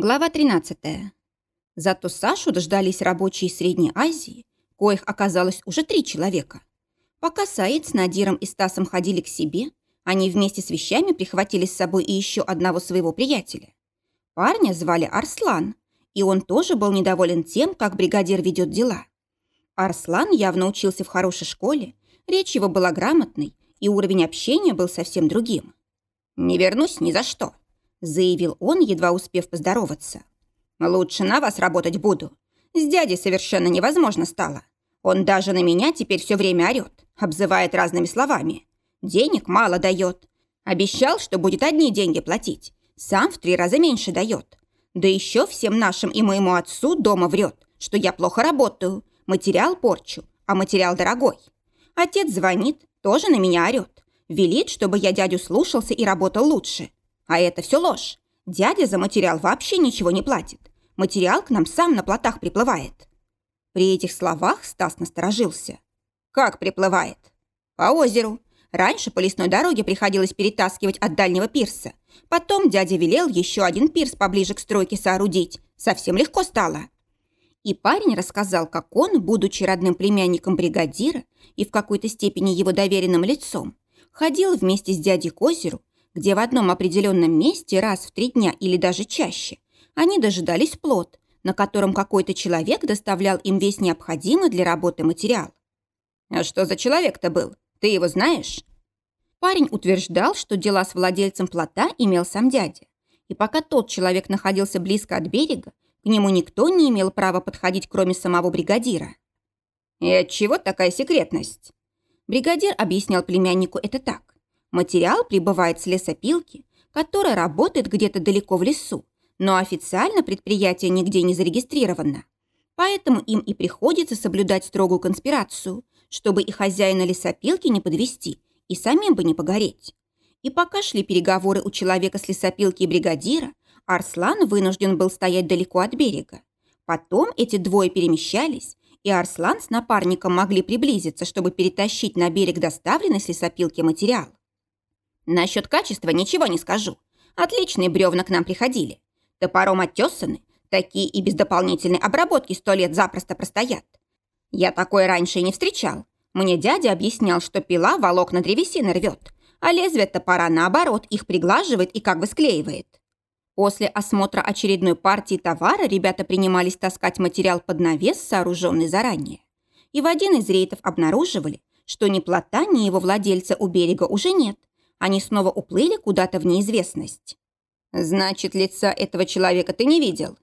Глава 13. Зато Сашу дождались рабочие Средней Азии, коих оказалось уже три человека. Пока Саид с Надиром и Стасом ходили к себе, они вместе с вещами прихватили с собой и еще одного своего приятеля. Парня звали Арслан, и он тоже был недоволен тем, как бригадир ведет дела. Арслан явно учился в хорошей школе, речь его была грамотной, и уровень общения был совсем другим. «Не вернусь ни за что», заявил он, едва успев поздороваться. «Лучше на вас работать буду. С дядей совершенно невозможно стало. Он даже на меня теперь все время орет, обзывает разными словами. Денег мало дает. Обещал, что будет одни деньги платить. Сам в три раза меньше дает. Да еще всем нашим и моему отцу дома врет, что я плохо работаю, материал порчу, а материал дорогой. Отец звонит, тоже на меня орет. Велит, чтобы я дядю слушался и работал лучше. А это все ложь. Дядя за материал вообще ничего не платит. Материал к нам сам на плотах приплывает. При этих словах Стас насторожился. Как приплывает? По озеру. Раньше по лесной дороге приходилось перетаскивать от дальнего пирса. Потом дядя велел еще один пирс поближе к стройке соорудить. Совсем легко стало. И парень рассказал, как он, будучи родным племянником бригадира и в какой-то степени его доверенным лицом, ходил вместе с дядей к озеру где в одном определенном месте раз в три дня или даже чаще они дожидались плод, на котором какой-то человек доставлял им весь необходимый для работы материал. «А что за человек-то был? Ты его знаешь?» Парень утверждал, что дела с владельцем плота имел сам дядя. И пока тот человек находился близко от берега, к нему никто не имел права подходить, кроме самого бригадира. «И от чего такая секретность?» Бригадир объяснял племяннику это так. Материал прибывает с лесопилки, которая работает где-то далеко в лесу, но официально предприятие нигде не зарегистрировано. Поэтому им и приходится соблюдать строгую конспирацию, чтобы и хозяина лесопилки не подвести, и самим бы не погореть. И пока шли переговоры у человека с лесопилки и бригадира, Арслан вынужден был стоять далеко от берега. Потом эти двое перемещались, и Арслан с напарником могли приблизиться, чтобы перетащить на берег доставленный с лесопилки материал. Насчет качества ничего не скажу. Отличные бревна к нам приходили. Топором оттесаны, такие и без дополнительной обработки сто лет запросто простоят. Я такое раньше и не встречал. Мне дядя объяснял, что пила волокна древесины рвет, а лезвие топора, наоборот, их приглаживает и как бы склеивает. После осмотра очередной партии товара ребята принимались таскать материал под навес, сооруженный заранее. И в один из рейдов обнаруживали, что ни плота, ни его владельца у берега уже нет, они снова уплыли куда-то в неизвестность. «Значит, лица этого человека ты не видел?»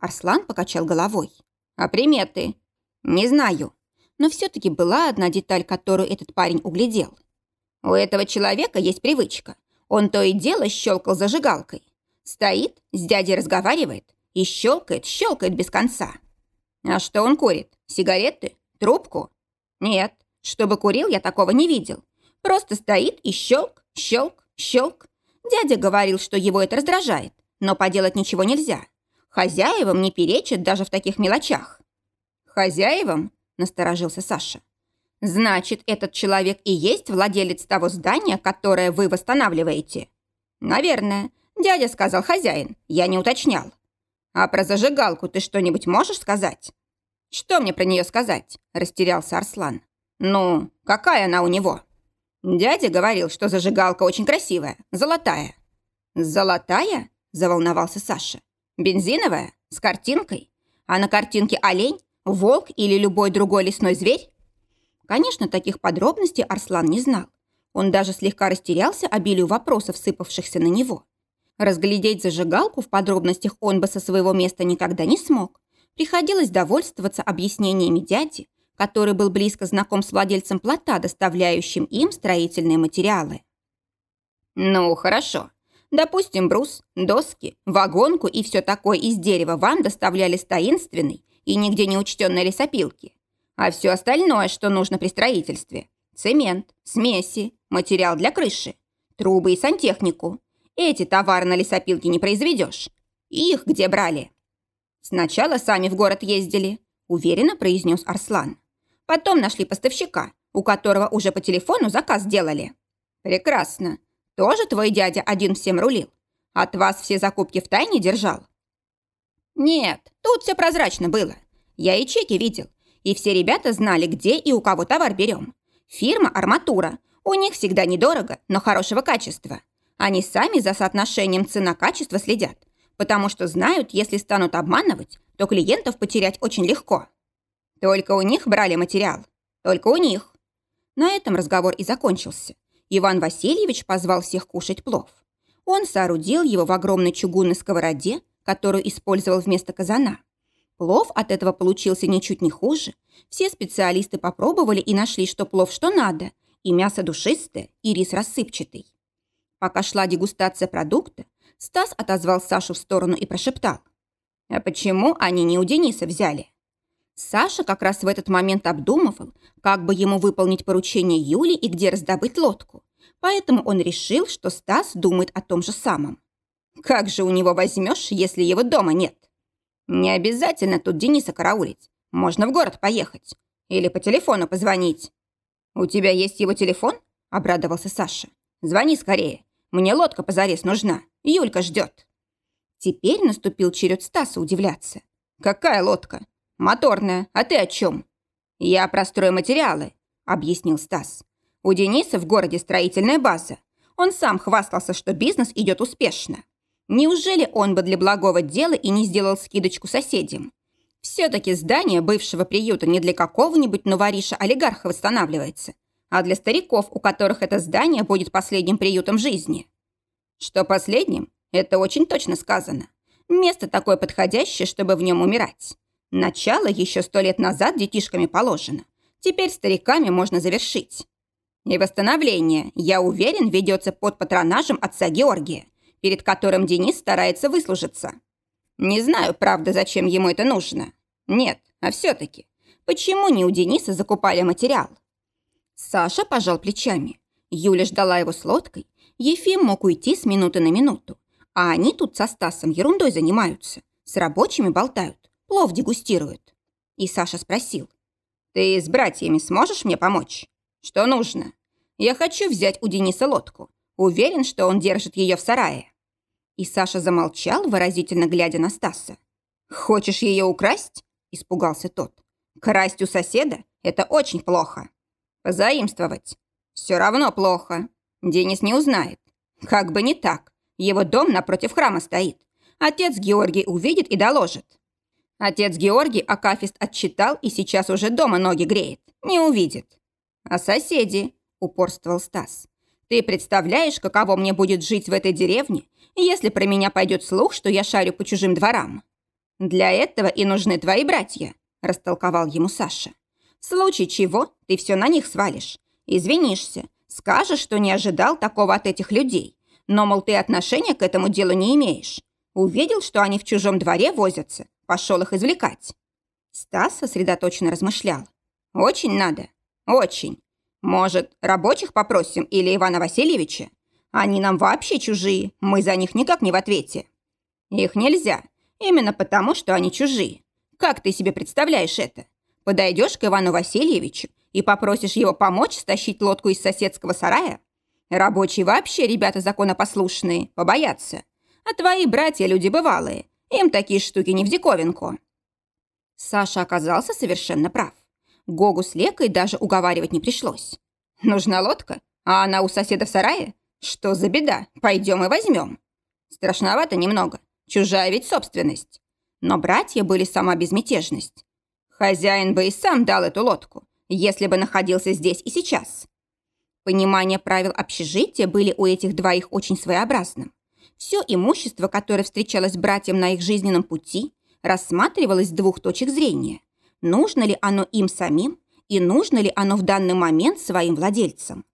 Арслан покачал головой. «А приметы?» «Не знаю. Но все-таки была одна деталь, которую этот парень углядел. У этого человека есть привычка. Он то и дело щелкал зажигалкой. Стоит, с дядей разговаривает и щелкает, щелкает без конца. А что он курит? Сигареты? Трубку? Нет, чтобы курил, я такого не видел. Просто стоит и щелк, Щелк, щелк. Дядя говорил, что его это раздражает, но поделать ничего нельзя. Хозяевам не перечат даже в таких мелочах. Хозяевам? Насторожился Саша. Значит, этот человек и есть владелец того здания, которое вы восстанавливаете? Наверное. Дядя сказал хозяин, я не уточнял. А про зажигалку ты что-нибудь можешь сказать? Что мне про нее сказать? Растерялся Арслан. Ну, какая она у него? Дядя говорил, что зажигалка очень красивая, золотая. Золотая? Заволновался Саша. Бензиновая? С картинкой? А на картинке олень, волк или любой другой лесной зверь? Конечно, таких подробностей Арслан не знал. Он даже слегка растерялся обилию вопросов, сыпавшихся на него. Разглядеть зажигалку в подробностях он бы со своего места никогда не смог. Приходилось довольствоваться объяснениями дяди, который был близко знаком с владельцем плота, доставляющим им строительные материалы. «Ну, хорошо. Допустим, брус, доски, вагонку и все такое из дерева вам доставляли с таинственной и нигде не учтенной лесопилки. А все остальное, что нужно при строительстве – цемент, смеси, материал для крыши, трубы и сантехнику. Эти товары на лесопилке не произведешь. Их где брали?» «Сначала сами в город ездили», – уверенно произнес Арслан. Потом нашли поставщика, у которого уже по телефону заказ сделали. Прекрасно. Тоже твой дядя один всем рулил? От вас все закупки в тайне держал? Нет, тут все прозрачно было. Я и чеки видел. И все ребята знали, где и у кого товар берем. Фирма «Арматура». У них всегда недорого, но хорошего качества. Они сами за соотношением цена-качество следят, потому что знают, если станут обманывать, то клиентов потерять очень легко. Только у них брали материал. Только у них. На этом разговор и закончился. Иван Васильевич позвал всех кушать плов. Он соорудил его в огромной чугунной сковороде, которую использовал вместо казана. Плов от этого получился ничуть не хуже. Все специалисты попробовали и нашли, что плов что надо, и мясо душистое, и рис рассыпчатый. Пока шла дегустация продукта, Стас отозвал Сашу в сторону и прошептал. «А почему они не у Дениса взяли?» Саша как раз в этот момент обдумывал, как бы ему выполнить поручение Юли и где раздобыть лодку. Поэтому он решил, что Стас думает о том же самом. Как же у него возьмешь, если его дома нет? Не обязательно тут Дениса караулить. Можно в город поехать. Или по телефону позвонить. «У тебя есть его телефон?» – обрадовался Саша. «Звони скорее. Мне лодка позарез нужна. Юлька ждет». Теперь наступил черед Стаса удивляться. «Какая лодка? «Моторная. А ты о чем?» «Я про стройматериалы», — объяснил Стас. «У Дениса в городе строительная база. Он сам хвастался, что бизнес идет успешно. Неужели он бы для благого дела и не сделал скидочку соседям? Все-таки здание бывшего приюта не для какого-нибудь новориша-олигарха восстанавливается, а для стариков, у которых это здание будет последним приютом жизни. Что последним, это очень точно сказано. Место такое подходящее, чтобы в нем умирать. Начало еще сто лет назад детишками положено. Теперь стариками можно завершить. И восстановление, я уверен, ведется под патронажем отца Георгия, перед которым Денис старается выслужиться. Не знаю, правда, зачем ему это нужно. Нет, а все-таки, почему не у Дениса закупали материал? Саша пожал плечами. Юля ждала его с лодкой. Ефим мог уйти с минуты на минуту. А они тут со Стасом ерундой занимаются. С рабочими болтают плов дегустируют. И Саша спросил, «Ты с братьями сможешь мне помочь? Что нужно? Я хочу взять у Дениса лодку. Уверен, что он держит ее в сарае». И Саша замолчал, выразительно глядя на Стаса. «Хочешь ее украсть?» – испугался тот. «Красть у соседа – это очень плохо. Позаимствовать – все равно плохо. Денис не узнает. Как бы не так. Его дом напротив храма стоит. Отец Георгий увидит и доложит. Отец Георгий Акафист отчитал и сейчас уже дома ноги греет. Не увидит. А соседи, упорствовал Стас. Ты представляешь, каково мне будет жить в этой деревне, если про меня пойдет слух, что я шарю по чужим дворам? Для этого и нужны твои братья, растолковал ему Саша. В случае чего ты все на них свалишь. Извинишься, скажешь, что не ожидал такого от этих людей. Но, мол, ты отношения к этому делу не имеешь. Увидел, что они в чужом дворе возятся, пошел их извлекать. Стас сосредоточенно размышлял. «Очень надо. Очень. Может, рабочих попросим или Ивана Васильевича? Они нам вообще чужие, мы за них никак не в ответе. Их нельзя, именно потому, что они чужие. Как ты себе представляешь это? Подойдешь к Ивану Васильевичу и попросишь его помочь стащить лодку из соседского сарая? Рабочие вообще ребята законопослушные, побоятся. А твои братья люди бывалые, им такие штуки не в диковинку. Саша оказался совершенно прав. Гогу с Лекой даже уговаривать не пришлось. Нужна лодка, а она у соседа в сарае? Что за беда? Пойдем и возьмем. Страшновато немного. Чужая ведь собственность. Но братья были сама безмятежность. Хозяин бы и сам дал эту лодку, если бы находился здесь и сейчас. Понимание правил общежития были у этих двоих очень своеобразным. Все имущество, которое встречалось братьям на их жизненном пути, рассматривалось с двух точек зрения. Нужно ли оно им самим и нужно ли оно в данный момент своим владельцам?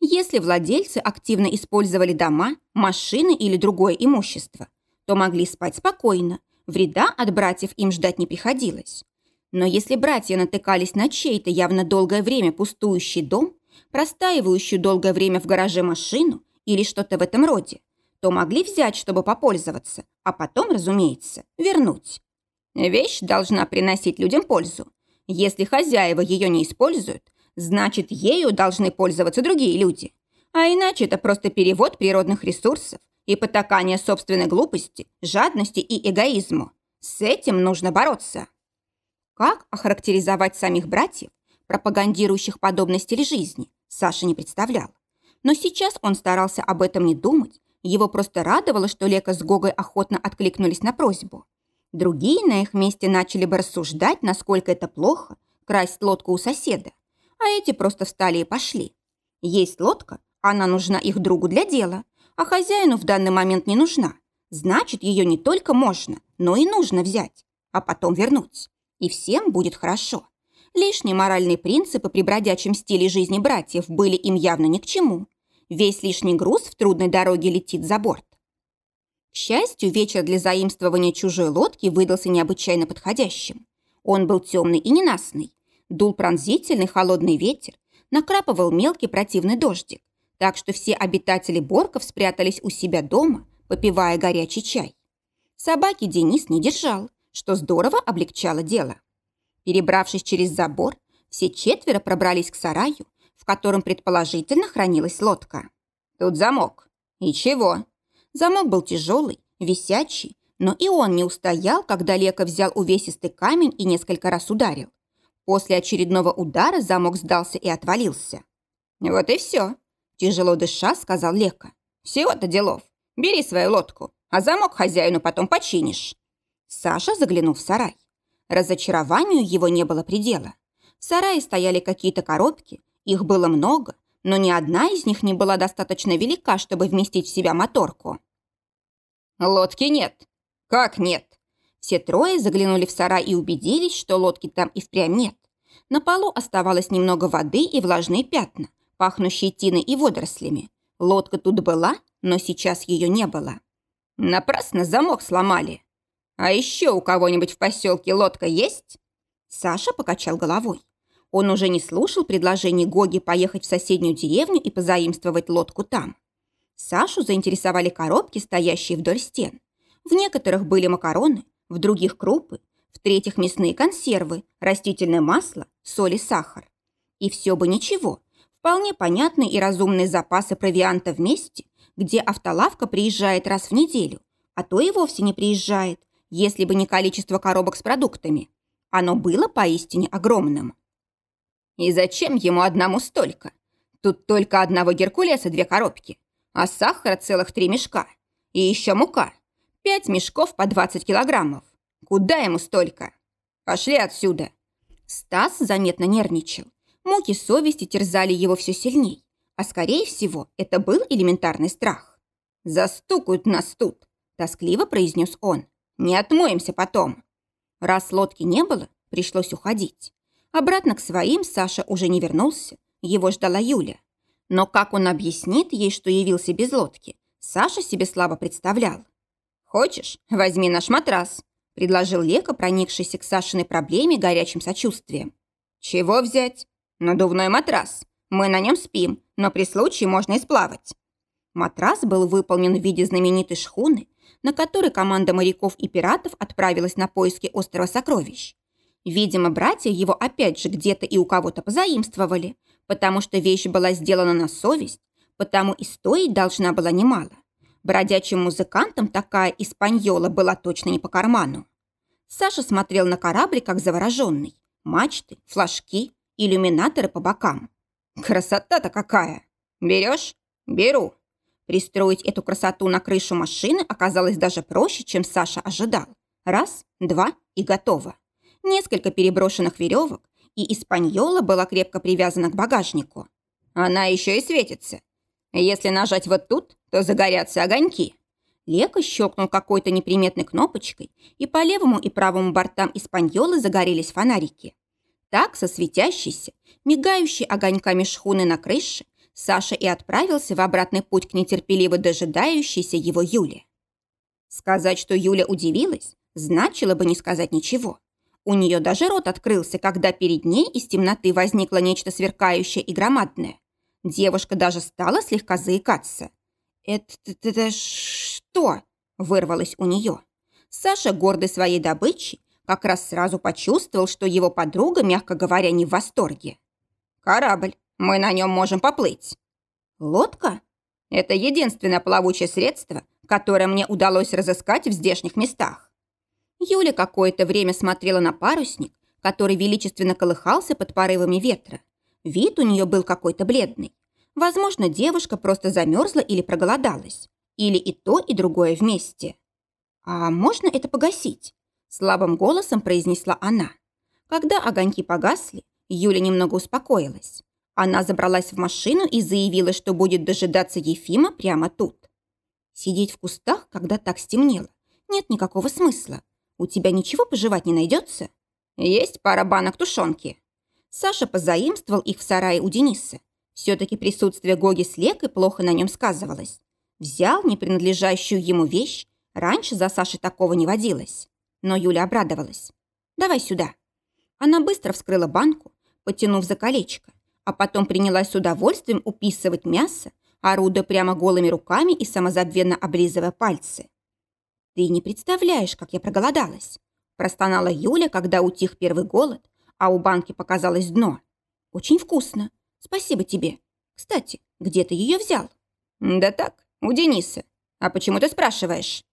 Если владельцы активно использовали дома, машины или другое имущество, то могли спать спокойно, вреда от братьев им ждать не приходилось. Но если братья натыкались на чей-то явно долгое время пустующий дом, простаивающую долгое время в гараже машину или что-то в этом роде, то могли взять, чтобы попользоваться, а потом, разумеется, вернуть. Вещь должна приносить людям пользу. Если хозяева ее не используют, значит, ею должны пользоваться другие люди. А иначе это просто перевод природных ресурсов и потакание собственной глупости, жадности и эгоизму. С этим нужно бороться. Как охарактеризовать самих братьев, пропагандирующих подобный стиль жизни, Саша не представлял. Но сейчас он старался об этом не думать, его просто радовало, что Лека с Гогой охотно откликнулись на просьбу. Другие на их месте начали бы рассуждать, насколько это плохо, красть лодку у соседа. А эти просто встали и пошли. Есть лодка, она нужна их другу для дела, а хозяину в данный момент не нужна. Значит, ее не только можно, но и нужно взять, а потом вернуть. И всем будет хорошо. Лишние моральные принципы при бродячем стиле жизни братьев были им явно ни к чему. Весь лишний груз в трудной дороге летит за борт. К счастью, вечер для заимствования чужой лодки выдался необычайно подходящим. Он был темный и ненастный. Дул пронзительный холодный ветер, накрапывал мелкий противный дождик, так что все обитатели Борков спрятались у себя дома, попивая горячий чай. Собаки Денис не держал, что здорово облегчало дело. Перебравшись через забор, все четверо пробрались к сараю, в котором предположительно хранилась лодка. Тут замок. И чего? Замок был тяжелый, висячий, но и он не устоял, когда Лека взял увесистый камень и несколько раз ударил. После очередного удара замок сдался и отвалился. «Вот и все», – тяжело дыша, сказал Лека. «Всего-то делов. Бери свою лодку, а замок хозяину потом починишь». Саша заглянул в сарай. Разочарованию его не было предела. В сарае стояли какие-то коробки, их было много, но ни одна из них не была достаточно велика, чтобы вместить в себя моторку. «Лодки нет». «Как нет?» Все трое заглянули в сарай и убедились, что лодки там и впрямь нет. На полу оставалось немного воды и влажные пятна, пахнущие тиной и водорослями. Лодка тут была, но сейчас ее не было. Напрасно замок сломали. А еще у кого-нибудь в поселке лодка есть? Саша покачал головой. Он уже не слушал предложений Гоги поехать в соседнюю деревню и позаимствовать лодку там. Сашу заинтересовали коробки, стоящие вдоль стен. В некоторых были макароны, в других крупы, в третьих мясные консервы, растительное масло, соль и сахар. И все бы ничего. Вполне понятные и разумные запасы провианта в месте, где автолавка приезжает раз в неделю, а то и вовсе не приезжает, если бы не количество коробок с продуктами. Оно было поистине огромным. И зачем ему одному столько? Тут только одного Геркулеса две коробки, а сахара целых три мешка. И еще мука. Пять мешков по 20 килограммов. Куда ему столько? Пошли отсюда. Стас заметно нервничал. Муки совести терзали его все сильней. А скорее всего, это был элементарный страх. «Застукают нас тут», – тоскливо произнес он. «Не отмоемся потом». Раз лодки не было, пришлось уходить. Обратно к своим Саша уже не вернулся. Его ждала Юля. Но как он объяснит ей, что явился без лодки, Саша себе слабо представлял. «Хочешь, возьми наш матрас», – предложил Лека, проникшийся к Сашиной проблеме горячим сочувствием. «Чего взять?» «Надувной матрас. Мы на нем спим, но при случае можно и сплавать». Матрас был выполнен в виде знаменитой шхуны, на которой команда моряков и пиратов отправилась на поиски острова сокровищ. Видимо, братья его опять же где-то и у кого-то позаимствовали, потому что вещь была сделана на совесть, потому и стоить должна была немало. Бродячим музыкантам такая испаньола была точно не по карману. Саша смотрел на корабль, как завороженный. Мачты, флажки, иллюминаторы по бокам. Красота-то какая! Берешь? Беру. Пристроить эту красоту на крышу машины оказалось даже проще, чем Саша ожидал. Раз, два и готово. Несколько переброшенных веревок, и испаньола была крепко привязана к багажнику. Она еще и светится. Если нажать вот тут, то загорятся огоньки. Лека щелкнул какой-то неприметной кнопочкой, и по левому и правому бортам испаньолы загорелись фонарики. Так, со светящейся, мигающей огоньками шхуны на крыше, Саша и отправился в обратный путь к нетерпеливо дожидающейся его Юле. Сказать, что Юля удивилась, значило бы не сказать ничего. У нее даже рот открылся, когда перед ней из темноты возникло нечто сверкающее и громадное. Девушка даже стала слегка заикаться. «Это, что?» – вырвалось у нее. Саша, гордый своей добычей, как раз сразу почувствовал, что его подруга, мягко говоря, не в восторге. «Корабль. Мы на нем можем поплыть». «Лодка?» «Это единственное плавучее средство, которое мне удалось разыскать в здешних местах». Юля какое-то время смотрела на парусник, который величественно колыхался под порывами ветра. Вид у нее был какой-то бледный. Возможно, девушка просто замерзла или проголодалась. Или и то, и другое вместе. «А можно это погасить?» Слабым голосом произнесла она. Когда огоньки погасли, Юля немного успокоилась. Она забралась в машину и заявила, что будет дожидаться Ефима прямо тут. Сидеть в кустах, когда так стемнело, нет никакого смысла. У тебя ничего пожевать не найдется? Есть пара банок тушенки. Саша позаимствовал их в сарае у Дениса. Все-таки присутствие Гоги с Лекой плохо на нем сказывалось. Взял не принадлежащую ему вещь. Раньше за Сашей такого не водилось. Но Юля обрадовалась. «Давай сюда». Она быстро вскрыла банку, потянув за колечко, а потом принялась с удовольствием уписывать мясо, орудуя прямо голыми руками и самозабвенно облизывая пальцы. «Ты не представляешь, как я проголодалась!» простонала Юля, когда утих первый голод, а у банки показалось дно. «Очень вкусно. Спасибо тебе. Кстати, где ты ее взял?» «Да так, у Дениса. А почему ты спрашиваешь?»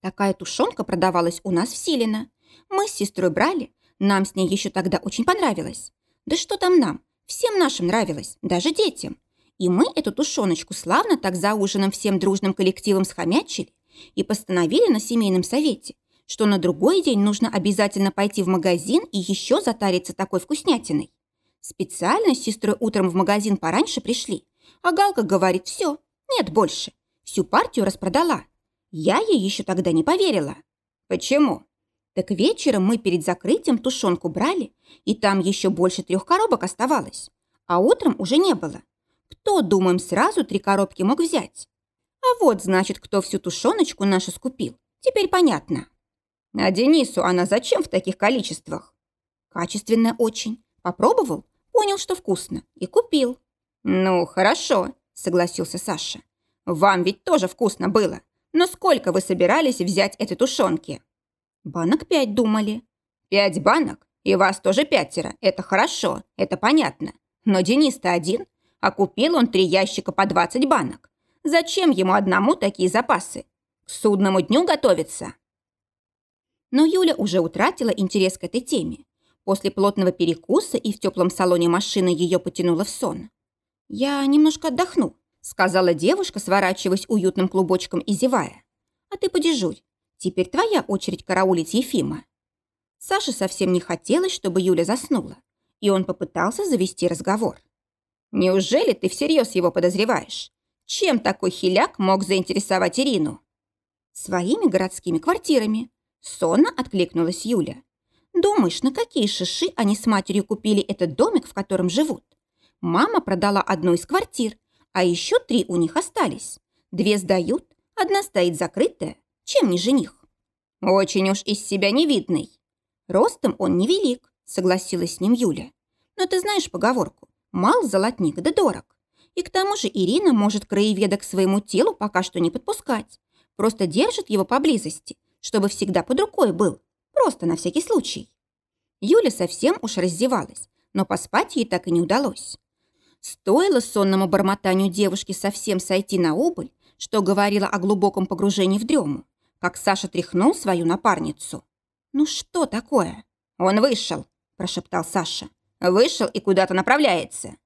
Такая тушенка продавалась у нас в Силино. Мы с сестрой брали, нам с ней еще тогда очень понравилось. Да что там нам, всем нашим нравилось, даже детям. И мы эту тушеночку славно так за ужином всем дружным коллективом схомячили и постановили на семейном совете, что на другой день нужно обязательно пойти в магазин и еще затариться такой вкуснятиной. Специально с сестрой утром в магазин пораньше пришли, а Галка говорит, все, нет больше, всю партию распродала. Я ей еще тогда не поверила. Почему? Так вечером мы перед закрытием тушенку брали, и там еще больше трех коробок оставалось, а утром уже не было. Кто, думаем, сразу три коробки мог взять? А вот, значит, кто всю тушеночку нашу скупил. Теперь понятно. А Денису она зачем в таких количествах? Качественная очень. Попробовал, понял, что вкусно, и купил. Ну, хорошо, согласился Саша. Вам ведь тоже вкусно было. Но сколько вы собирались взять этой тушенки? Банок пять думали. Пять банок? И вас тоже пятеро. Это хорошо, это понятно. Но Денис-то один, а купил он три ящика по двадцать банок. Зачем ему одному такие запасы? К судному дню готовиться? Но Юля уже утратила интерес к этой теме. После плотного перекуса и в теплом салоне машины ее потянуло в сон. «Я немножко отдохну», — сказала девушка, сворачиваясь уютным клубочком и зевая. «А ты подежурь. Теперь твоя очередь караулить Ефима». Саше совсем не хотелось, чтобы Юля заснула, и он попытался завести разговор. «Неужели ты всерьез его подозреваешь? Чем такой хиляк мог заинтересовать Ирину?» «Своими городскими квартирами», Сонно откликнулась Юля. «Думаешь, на какие шиши они с матерью купили этот домик, в котором живут? Мама продала одну из квартир, а еще три у них остались. Две сдают, одна стоит закрытая. Чем не жених?» «Очень уж из себя невидный». «Ростом он невелик», — согласилась с ним Юля. «Но ты знаешь поговорку. Мал золотник да дорог. И к тому же Ирина может краеведа к своему телу пока что не подпускать. Просто держит его поблизости, чтобы всегда под рукой был, просто на всякий случай. Юля совсем уж раздевалась, но поспать ей так и не удалось. Стоило сонному бормотанию девушки совсем сойти на убыль, что говорила о глубоком погружении в дрему, как Саша тряхнул свою напарницу. «Ну что такое?» «Он вышел», – прошептал Саша. «Вышел и куда-то направляется».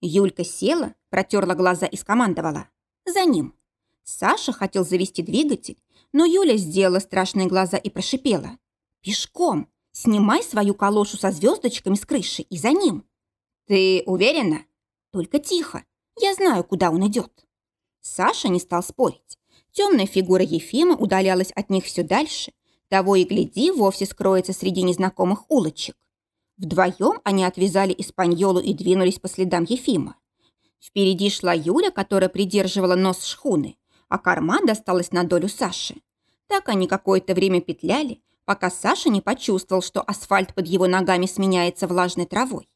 Юлька села, протерла глаза и скомандовала. «За ним». Саша хотел завести двигатель, но Юля сделала страшные глаза и прошипела. «Пешком! Снимай свою калошу со звездочками с крыши и за ним!» «Ты уверена?» «Только тихо. Я знаю, куда он идет». Саша не стал спорить. Темная фигура Ефима удалялась от них все дальше. Того и гляди, вовсе скроется среди незнакомых улочек. Вдвоем они отвязали Испаньолу и двинулись по следам Ефима. Впереди шла Юля, которая придерживала нос шхуны, а корма досталась на долю Саши. Так они какое-то время петляли, пока Саша не почувствовал, что асфальт под его ногами сменяется влажной травой.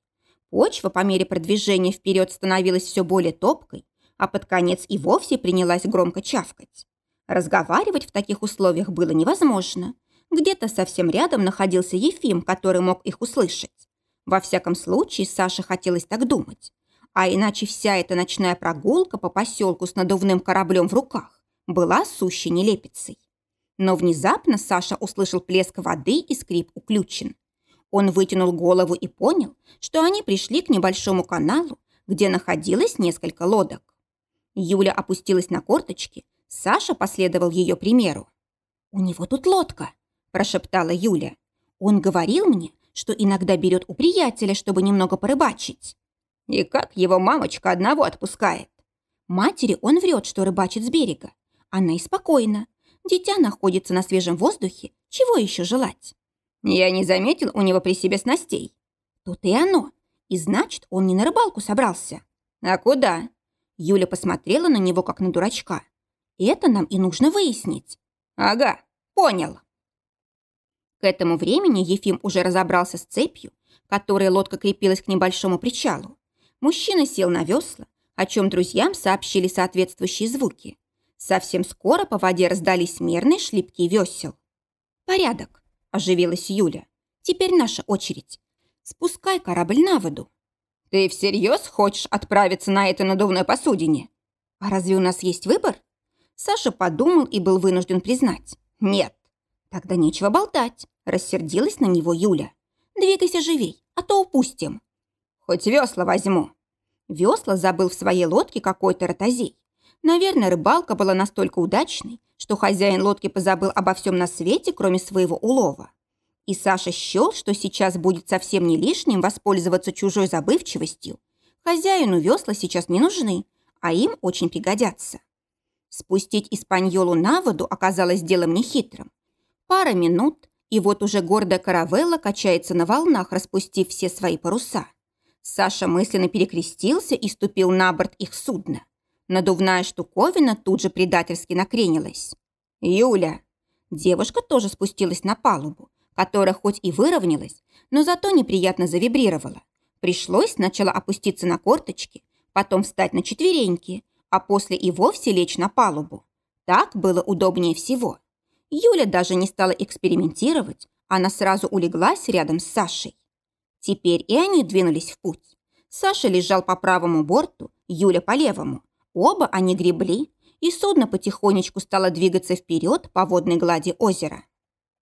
Почва по мере продвижения вперед становилась все более топкой, а под конец и вовсе принялась громко чавкать. Разговаривать в таких условиях было невозможно. Где-то совсем рядом находился Ефим, который мог их услышать. Во всяком случае, Саше хотелось так думать. А иначе вся эта ночная прогулка по поселку с надувным кораблем в руках была сущей нелепицей. Но внезапно Саша услышал плеск воды и скрип уключен. Он вытянул голову и понял, что они пришли к небольшому каналу, где находилось несколько лодок. Юля опустилась на корточки, Саша последовал ее примеру. «У него тут лодка», – прошептала Юля. «Он говорил мне, что иногда берет у приятеля, чтобы немного порыбачить». «И как его мамочка одного отпускает?» Матери он врет, что рыбачит с берега. Она и спокойна. Дитя находится на свежем воздухе. Чего еще желать? Я не заметил у него при себе снастей. Тут и оно. И значит, он не на рыбалку собрался. А куда? Юля посмотрела на него, как на дурачка. Это нам и нужно выяснить. Ага, понял. К этому времени Ефим уже разобрался с цепью, которой лодка крепилась к небольшому причалу. Мужчина сел на весла, о чем друзьям сообщили соответствующие звуки. Совсем скоро по воде раздались мерные шлепки весел. «Порядок», – оживилась Юля. «Теперь наша очередь. Спускай корабль на воду». «Ты всерьез хочешь отправиться на этой надувной посудине?» «А разве у нас есть выбор?» Саша подумал и был вынужден признать. «Нет». «Тогда нечего болтать», – рассердилась на него Юля. «Двигайся живей, а то упустим». «Хоть весла возьму», Весла забыл в своей лодке какой-то ротозей. Наверное, рыбалка была настолько удачной, что хозяин лодки позабыл обо всем на свете, кроме своего улова. И Саша счел, что сейчас будет совсем не лишним воспользоваться чужой забывчивостью. Хозяину весла сейчас не нужны, а им очень пригодятся. Спустить Испаньолу на воду оказалось делом нехитрым. Пара минут, и вот уже гордая каравелла качается на волнах, распустив все свои паруса. Саша мысленно перекрестился и ступил на борт их судна. Надувная штуковина тут же предательски накренилась. «Юля!» Девушка тоже спустилась на палубу, которая хоть и выровнялась, но зато неприятно завибрировала. Пришлось сначала опуститься на корточки, потом встать на четвереньки, а после и вовсе лечь на палубу. Так было удобнее всего. Юля даже не стала экспериментировать, она сразу улеглась рядом с Сашей. Теперь и они двинулись в путь. Саша лежал по правому борту, Юля по левому. Оба они гребли, и судно потихонечку стало двигаться вперед по водной глади озера.